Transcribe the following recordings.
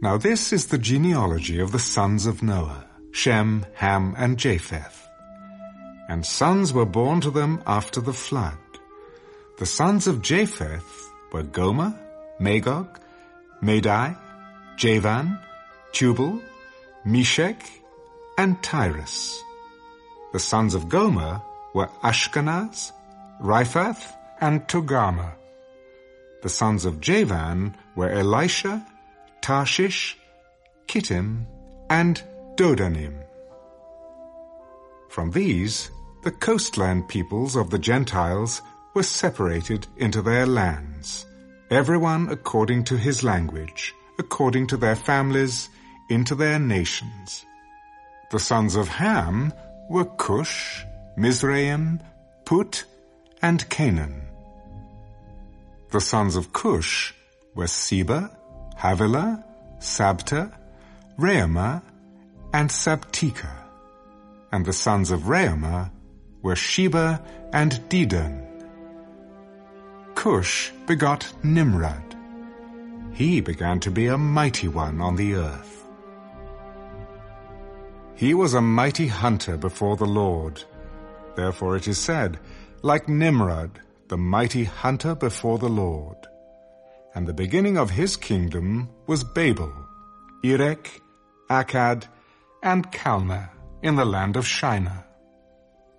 Now this is the genealogy of the sons of Noah, Shem, Ham, and Japheth. And sons were born to them after the flood. The sons of Japheth were Gomer, Magog, Madai, Javan, Tubal, Meshech, and Tiras. The sons of Gomer were Ashkenaz, Riphath, and Togarmah. The sons of Javan were Elisha, Tarshish, Kittim, and Dodanim. From these, the coastland peoples of the Gentiles were separated into their lands, everyone according to his language, according to their families, into their nations. The sons of Ham were Cush, Mizraim, Put, and Canaan. The sons of Cush were Seba, Havilah, Sabtah, Raamah, and Sabtechah. And the sons of Raamah were Sheba and Dedan. Cush begot Nimrod. He began to be a mighty one on the earth. He was a mighty hunter before the Lord. Therefore it is said, like Nimrod, the mighty hunter before the Lord. And the beginning of his kingdom was Babel, Erech, Akkad, and Calneh in the land of Shinar.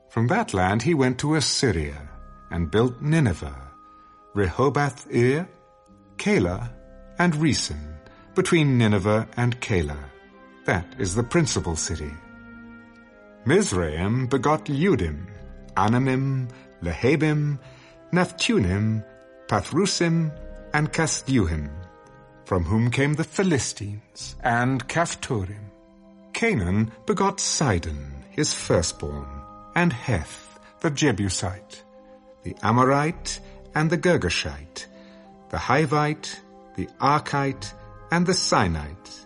From that land he went to Assyria and built Nineveh, Rehoboth er, Ir, Calah, and Resen, between Nineveh and Calah. That is the principal city. Mizraim begot Ludim, Anamim, Lehabim, Naphtuhim, Pathrusim, and Casluhim, from whom came the Philistines, and Caphtorim. Canaan begot Sidon, his firstborn, and Heth, the Jebusite, the Amorite, and the Girgashite, the Hivite, the Arkite, and the Sinite,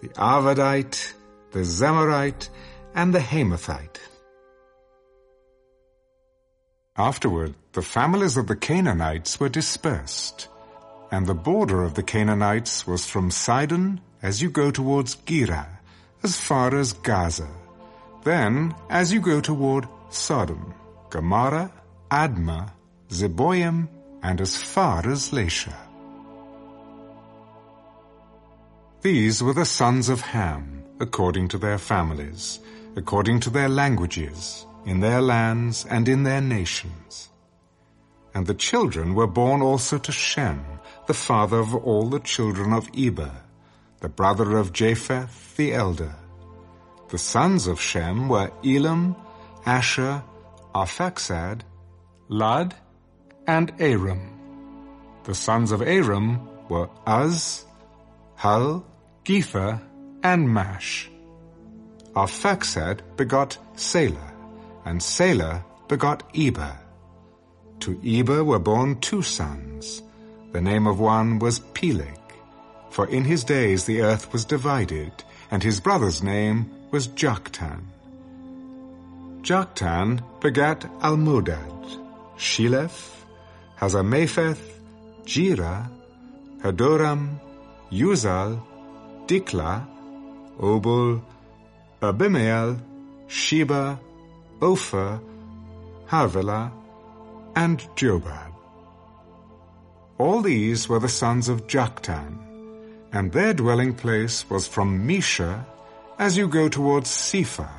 the Arvadite, the Zemarite, and the Hamathite. Afterward, the families of the Canaanites were dispersed, and the border of the Canaanites was from Sidon as you go towards Gerar, as far as Gaza. Then, as you go toward Sodom, Gomorrah, Admah, Zeboim, and as far as Lasha. These were the sons of Ham, according to their families, according to their languages, in their lands and in their nations. And the children were born also to Shem, the father of all the children of Eber, the brother of Japheth the elder. The sons of Shem were Elam, Asshur, Arphaxad, Lud, and Aram. The sons of Aram were Uz, Hul, Gether, and Mash. Arphaxad begot Salah, and Salah begot Eber. To Eber were born two sons. The name of one was Peleg, for in his days the earth was divided, and his brother's name was Joktan. Joktan begat Almodad, Sheleph, Hazarmaveth, Jerah, Hadoram, Uzal, Dikla, Obal, Abimael, Sheba, Ophir, Havilah, and Jobab. All these were the sons of Joktan, and their dwelling place was from Mesha as you go towards Sephar,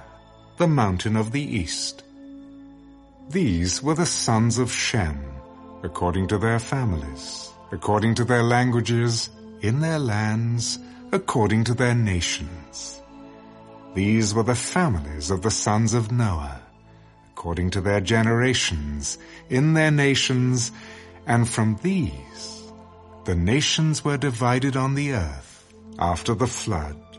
the mountain of the east. These were the sons of Shem, according to their families, according to their languages, in their lands, according to their nations. These were the families of the sons of Noah, according to their generations, in their nations, and from these the nations were divided on the earth after the flood.